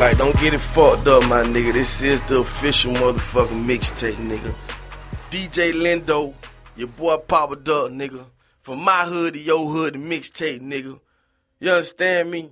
Like, don't get it fucked up, my nigga. This is the official motherfucking mixtape, nigga. DJ Lindo, your boy Papa Duck, nigga. From my hood to your hood, the mixtape, nigga. You understand me?